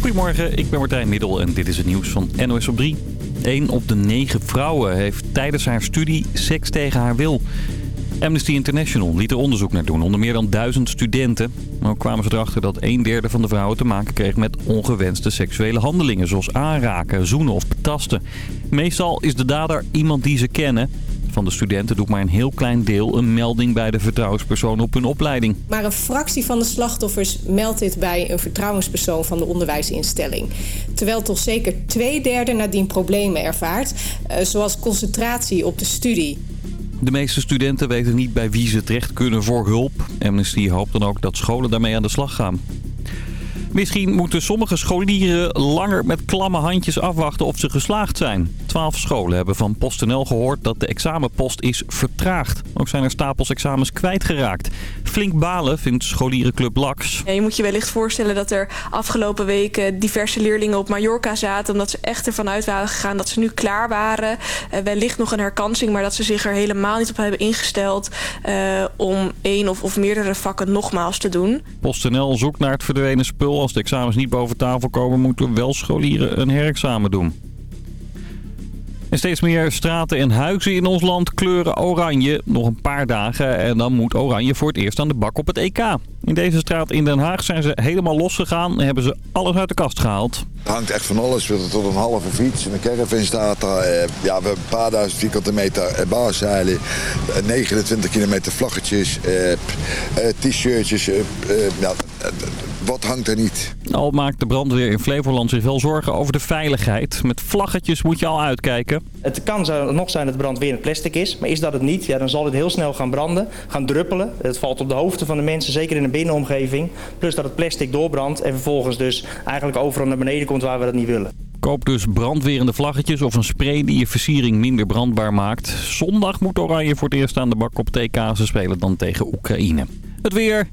Goedemorgen, ik ben Martijn Middel en dit is het nieuws van NOS op 3. Eén op de negen vrouwen heeft tijdens haar studie seks tegen haar wil. Amnesty International liet er onderzoek naar doen onder meer dan duizend studenten. Maar ook kwamen ze erachter dat een derde van de vrouwen te maken kreeg met ongewenste seksuele handelingen. Zoals aanraken, zoenen of betasten. Meestal is de dader iemand die ze kennen. Van de studenten doet maar een heel klein deel een melding bij de vertrouwenspersoon op hun opleiding. Maar een fractie van de slachtoffers meldt dit bij een vertrouwenspersoon van de onderwijsinstelling. Terwijl toch zeker twee derde nadien problemen ervaart, eh, zoals concentratie op de studie. De meeste studenten weten niet bij wie ze terecht kunnen voor hulp. Amnesty hoopt dan ook dat scholen daarmee aan de slag gaan. Misschien moeten sommige scholieren langer met klamme handjes afwachten of ze geslaagd zijn. Twaalf scholen hebben van PostNL gehoord dat de examenpost is vertraagd. Ook zijn er stapels examens kwijtgeraakt. Flink balen vindt scholierenclub Lax. Ja, je moet je wellicht voorstellen dat er afgelopen weken diverse leerlingen op Mallorca zaten... omdat ze echt ervan uit waren gegaan dat ze nu klaar waren. Uh, wellicht nog een herkansing, maar dat ze zich er helemaal niet op hebben ingesteld... Uh, om één of, of meerdere vakken nogmaals te doen. PostNL zoekt naar het verdwenen spul als de examens niet boven tafel komen, moeten wel scholieren een herexamen doen. En steeds meer straten en huizen in ons land kleuren oranje. Nog een paar dagen en dan moet oranje voor het eerst aan de bak op het EK. In deze straat in Den Haag zijn ze helemaal losgegaan en hebben ze alles uit de kast gehaald. Het hangt echt van alles. We tot een halve fiets. Een caravan daar. Ja, we hebben een paar duizend vierkante meter baarzeilen. 29 kilometer vlaggetjes. T-shirtjes. Ja, wat hangt er niet? Al maakt de brandweer in Flevoland zich wel zorgen over de veiligheid. Met vlaggetjes moet je al uitkijken. Het kan zo nog zijn dat de brand weer in plastic is. Maar is dat het niet, ja, dan zal het heel snel gaan branden. Gaan druppelen. Het valt op de hoofden van de mensen, zeker in de binnenomgeving. Plus dat het plastic doorbrandt en vervolgens dus eigenlijk overal naar beneden komt waar we dat niet willen. Koop dus brandwerende vlaggetjes of een spray die je versiering minder brandbaar maakt. Zondag moet Oranje voor het eerst aan de bak op TK. Ze spelen dan tegen Oekraïne. Het weer...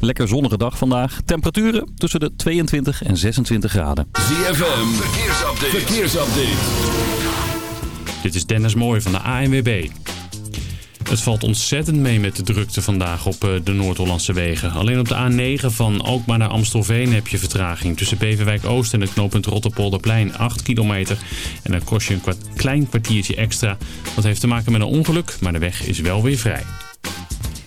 Lekker zonnige dag vandaag. Temperaturen tussen de 22 en 26 graden. ZFM, verkeersupdate. verkeersupdate. Dit is Dennis Mooij van de ANWB. Het valt ontzettend mee met de drukte vandaag op de Noord-Hollandse wegen. Alleen op de A9 van Alkmaar naar Amstelveen heb je vertraging. Tussen Beverwijk Oost en het knooppunt Rotterpolderplein 8 kilometer. En dan kost je een klein kwartiertje extra. Dat heeft te maken met een ongeluk, maar de weg is wel weer vrij.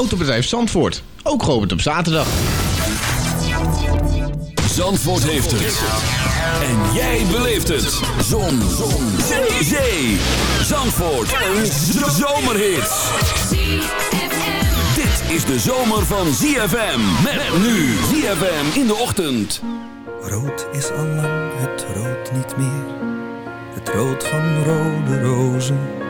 Autobedrijf Zandvoort, ook geopend op zaterdag. Zandvoort heeft het. En jij beleeft het. Zon. Zon. Zee. Zee. Zandvoort. Een zomerhit. Dit is de zomer van ZFM. Met nu ZFM in de ochtend. Rood is al lang het rood niet meer. Het rood van rode rozen.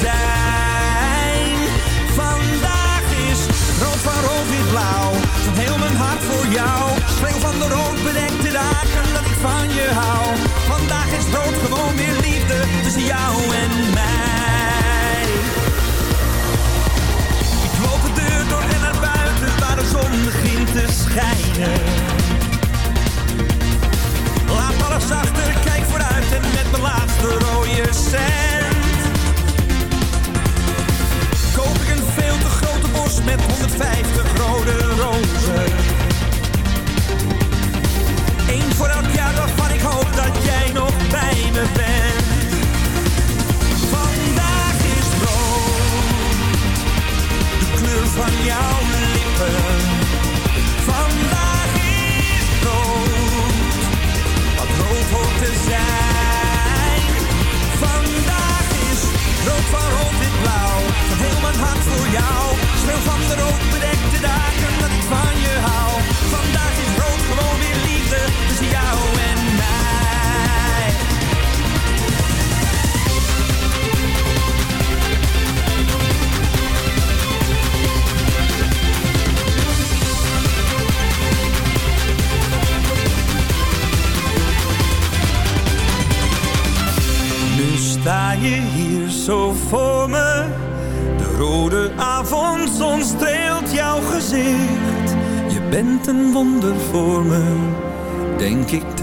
Zijn. Vandaag is rood van rood wit blauw, van heel mijn hart voor jou. Speel van de rood bedekte dagen dat ik van je hou.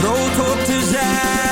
Rood hoort te zijn.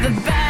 the best.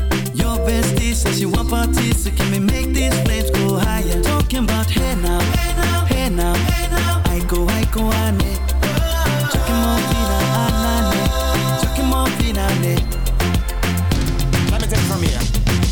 Bestie says she want parties, so can we make these flames go higher? Talking about hey now, hey now, hey now, hey now. I go, I go, ane. Chucking more fina, anane. Chucking more fina, ne. Let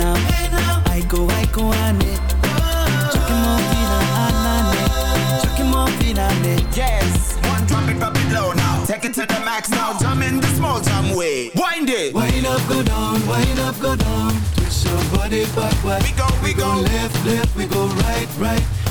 I go, I go, I. Yes, one drop it, drop it low now. Take it to the max now. In the small jam way. Wind it. Wind up, go down. Wind up, go down. Your body. We go, we, go. Left, left. We go right, right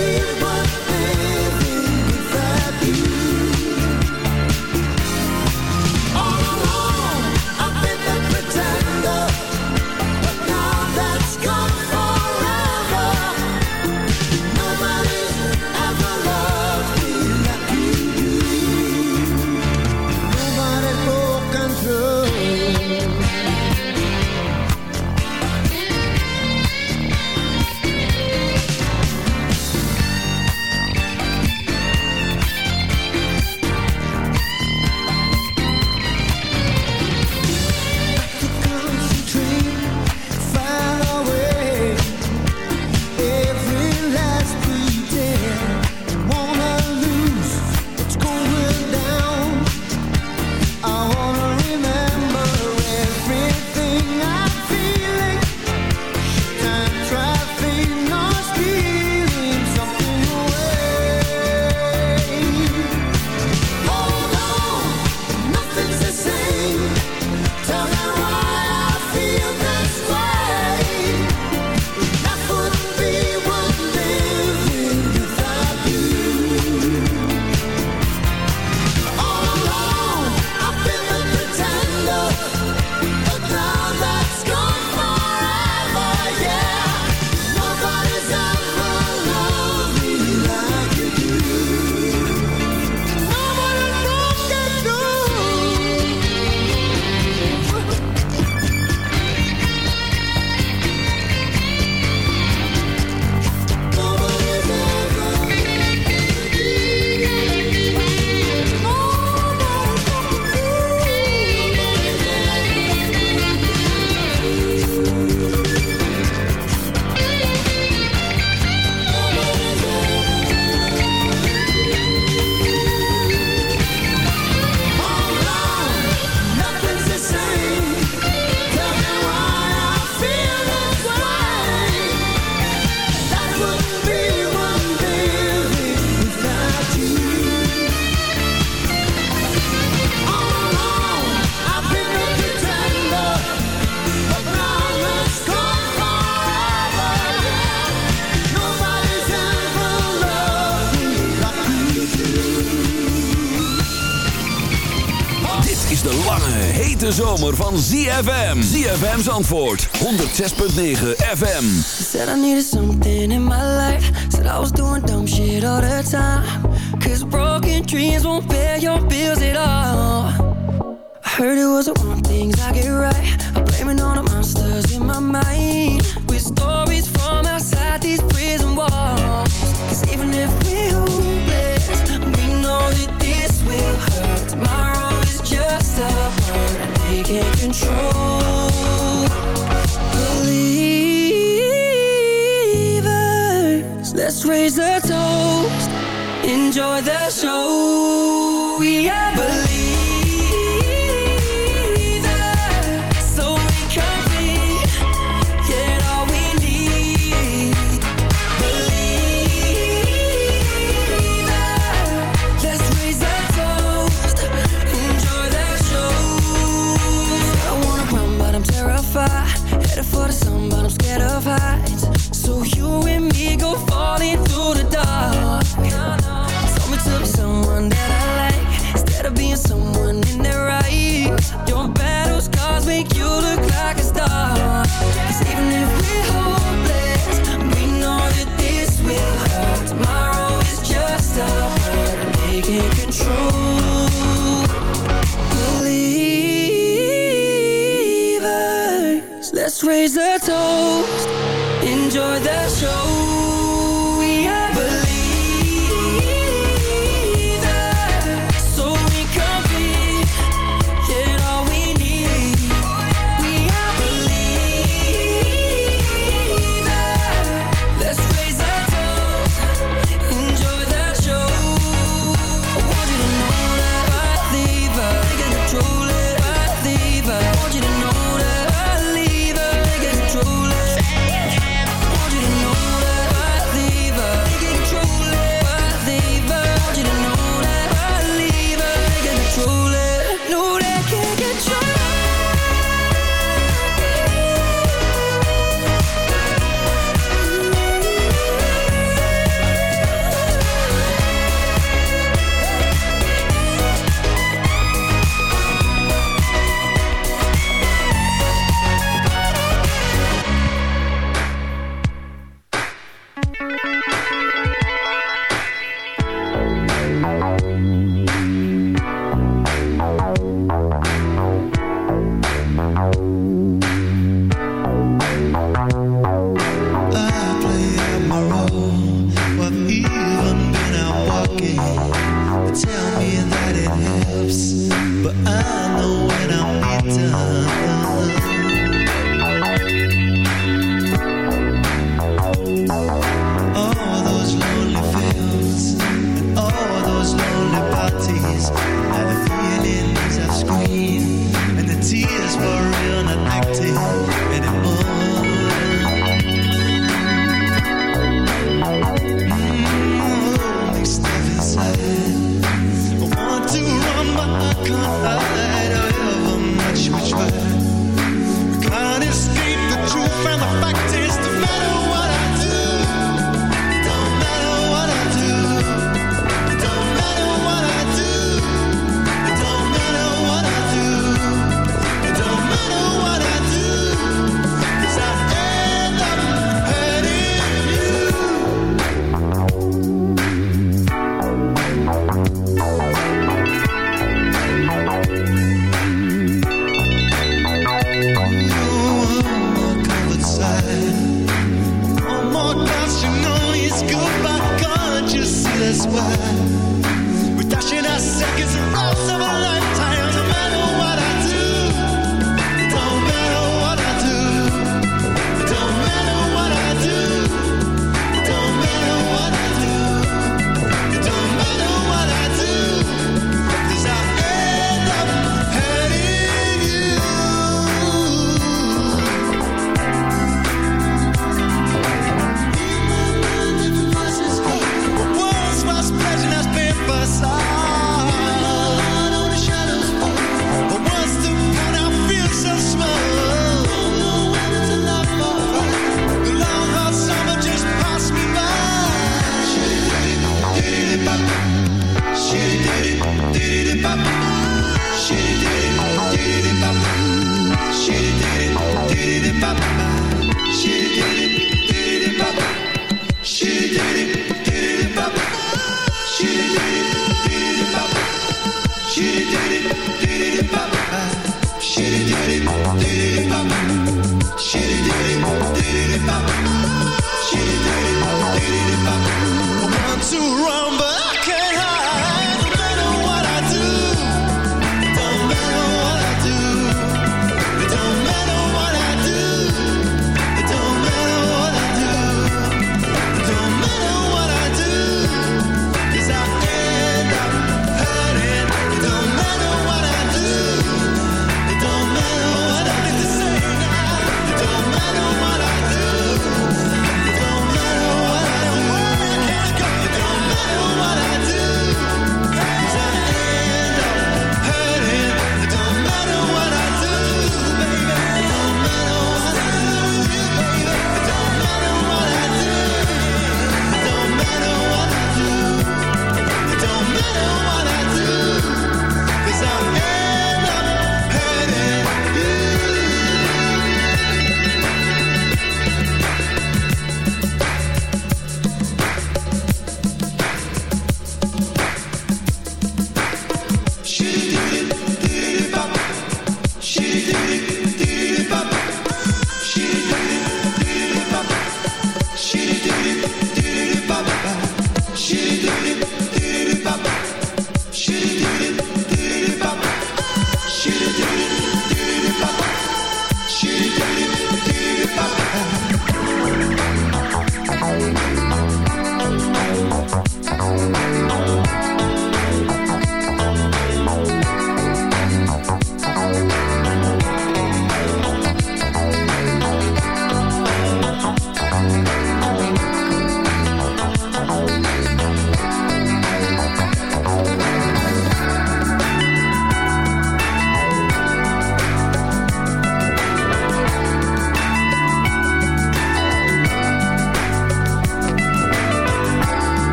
you. ZFM. ZFM's antwoord. 106.9 FM. Said I needed something in my life. Said I was doing dumb shit all the time. Cause broken dreams won't pay your bills at all. I heard it was the one things I get right. I'm blaming all the monsters in my mind. can't control. Believers, let's raise a toast. Enjoy the show. We are believers. falling through the dark. Told me to be someone that I like instead of being someone But I know when I'm done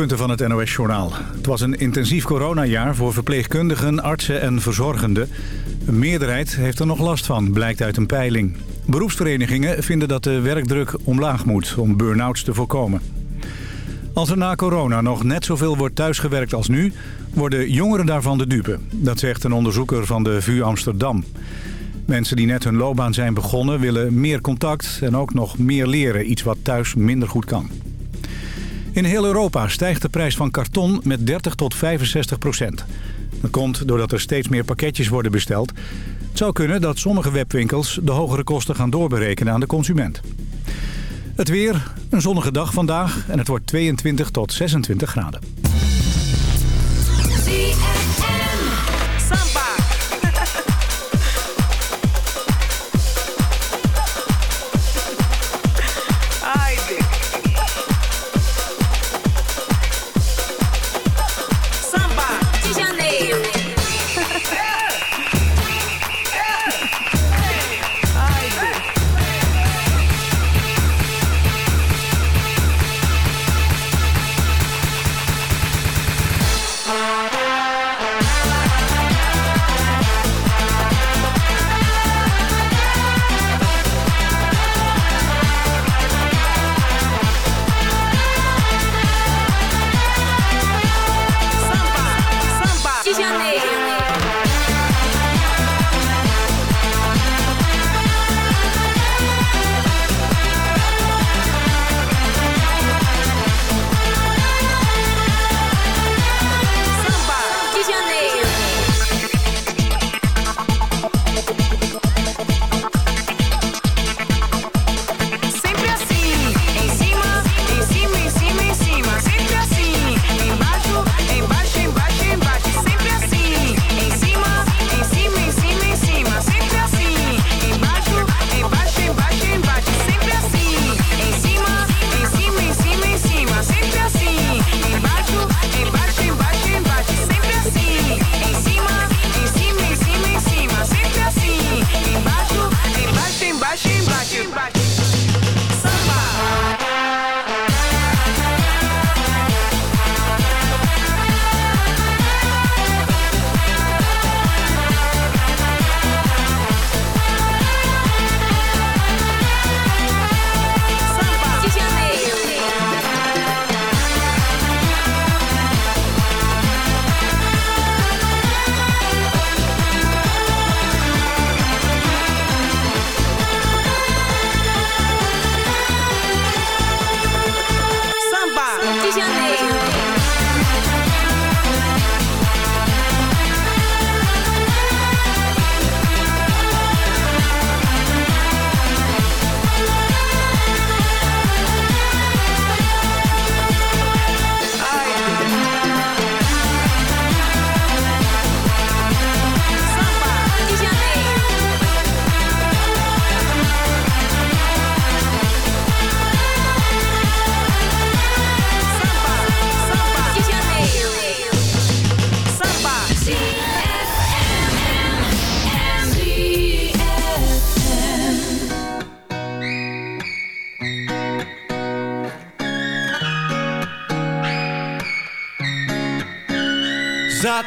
hoofdpunten van het NOS-journaal. Het was een intensief coronajaar voor verpleegkundigen, artsen en verzorgenden. Een meerderheid heeft er nog last van, blijkt uit een peiling. Beroepsverenigingen vinden dat de werkdruk omlaag moet om burn-outs te voorkomen. Als er na corona nog net zoveel wordt thuisgewerkt als nu... worden jongeren daarvan de dupe. Dat zegt een onderzoeker van de VU Amsterdam. Mensen die net hun loopbaan zijn begonnen willen meer contact... en ook nog meer leren, iets wat thuis minder goed kan. In heel Europa stijgt de prijs van karton met 30 tot 65 procent. Dat komt doordat er steeds meer pakketjes worden besteld. Het zou kunnen dat sommige webwinkels de hogere kosten gaan doorberekenen aan de consument. Het weer, een zonnige dag vandaag en het wordt 22 tot 26 graden.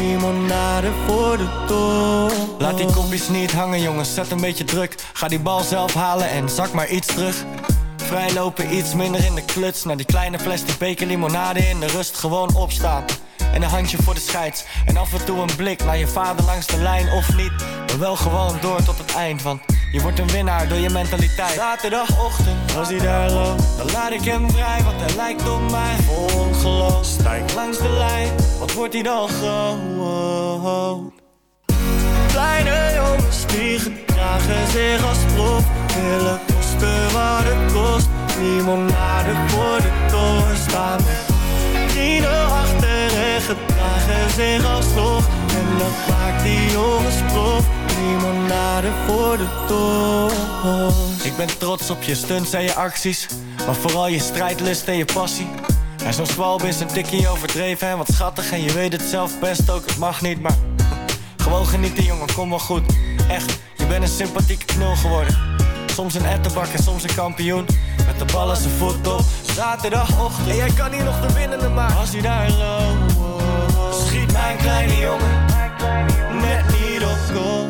Limonade voor de toren. Laat die kopjes niet hangen jongens, zet een beetje druk. Ga die bal zelf halen en zak maar iets terug. Vrijlopen iets minder in de kluts. Naar die kleine plastic beker limonade in de rust. Gewoon opstaan en een handje voor de scheids. En af en toe een blik naar je vader langs de lijn of niet. Maar wel gewoon door tot het eind, want je wordt een winnaar door je mentaliteit. Zaterdagochtend, als hij daar loopt, dan laat ik hem vrij, want hij lijkt op mij. Ongeloof, stijg langs de wordt hij dan groot? Kleine jongens die gedragen zich als prof, willen kosten wat het kost. Limonade voor de toren staan met vrienden achter en gedragen zich alsnog. En dat maakt die jongens prof. Limonade voor de toren. Ik ben trots op je stunts en je acties, maar vooral je strijdlust en je passie. En zo'n zwalb is een tikkie overdreven en wat schattig En je weet het zelf best ook, het mag niet, maar Gewoon genieten jongen, kom wel goed. Echt, je bent een sympathieke knul geworden. Soms een ettenbak en soms een kampioen. Met de bal als een voet op Zaterdagochtend. En jij kan hier nog de winnende maken. Als hij daar loopt Schiet mijn kleine jongen Net niet op goal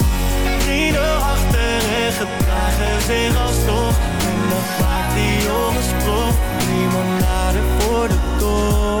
zich alsnog En dat maakt die jongens prof Limonade voor de toren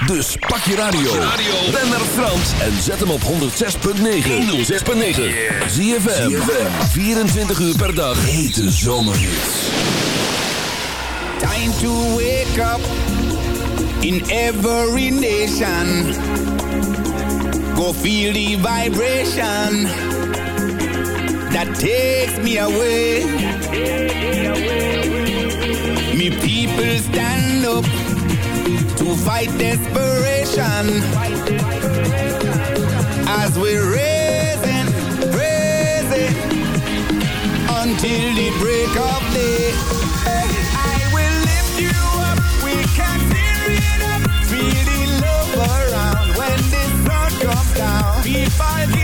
Dus pak je radio. Ben naar Frans en zet hem op 106.9. 106.9. ZFM. 24 uur per dag. Hete zomerhits. Time to wake up in every nation. Go feel the vibration that takes me away. Me people stand up to fight desperation as we're raising, raising until the break of day. I will lift you up, we can tear it up, feel the love around when the sun comes down. People give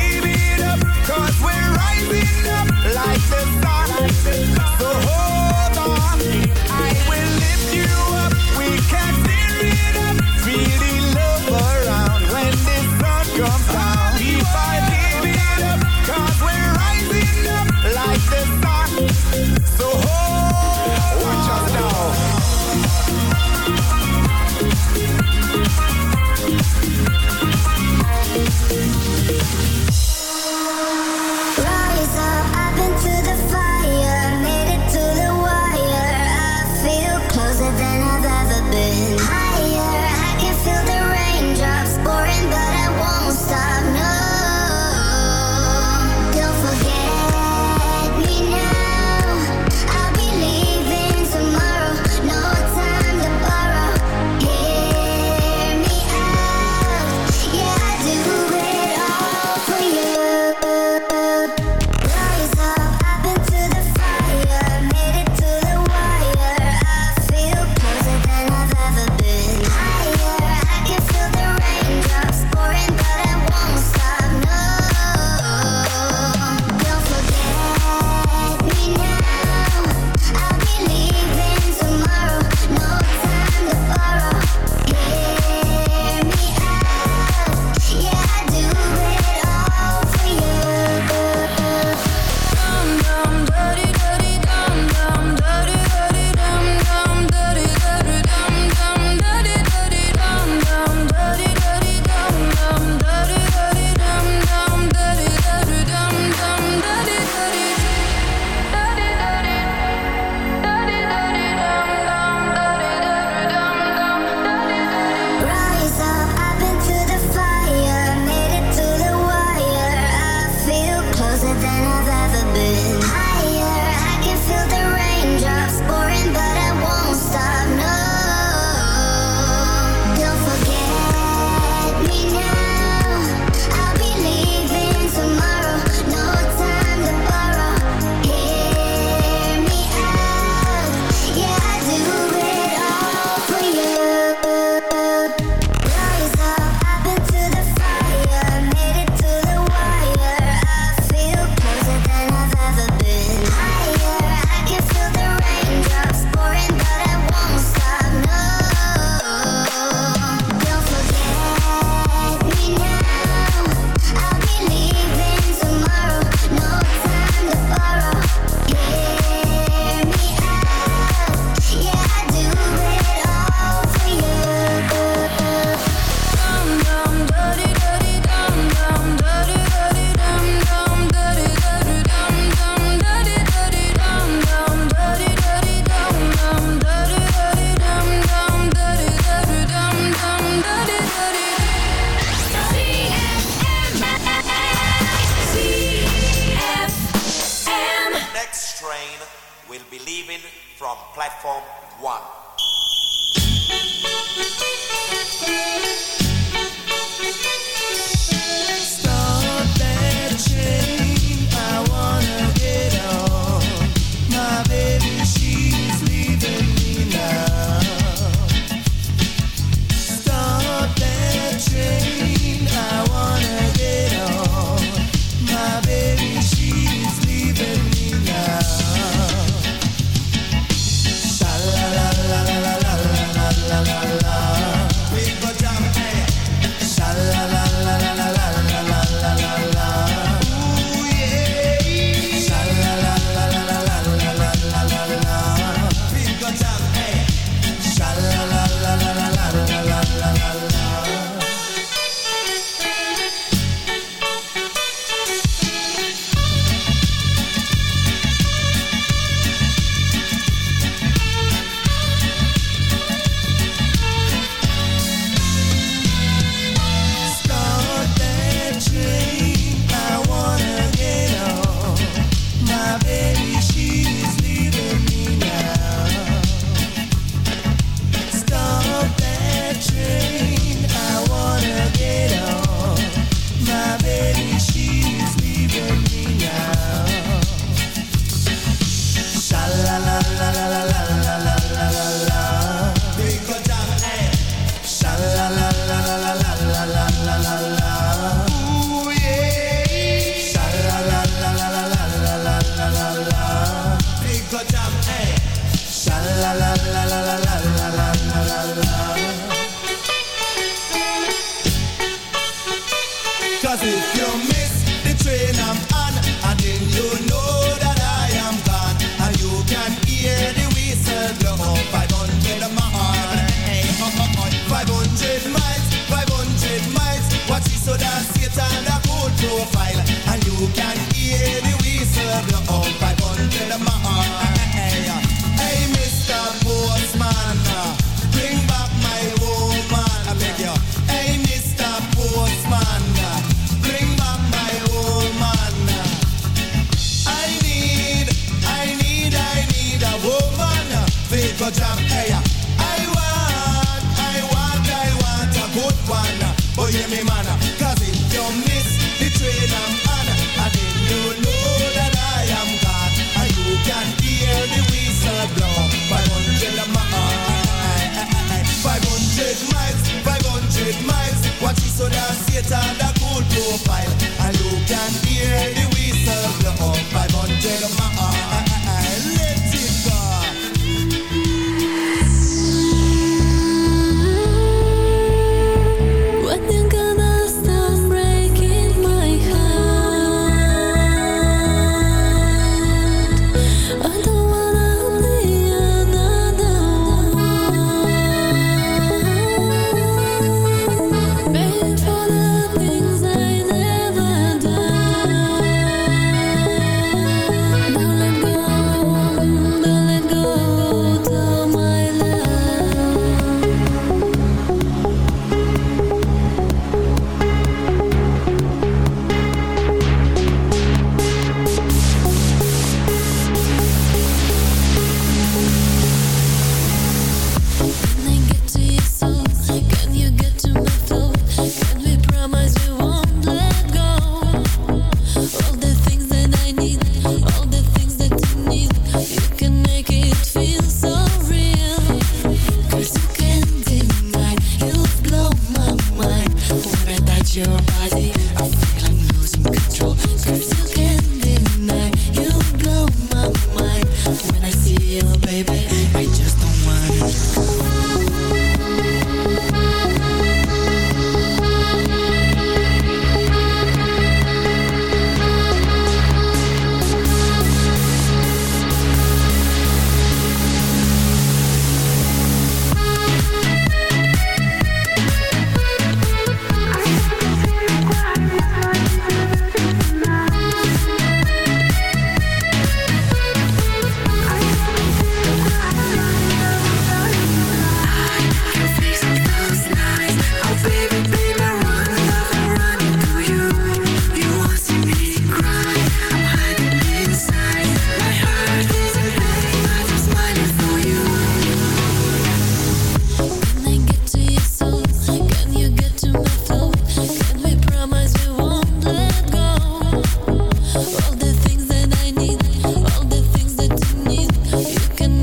like the sun. Like the sun.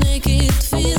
make it feel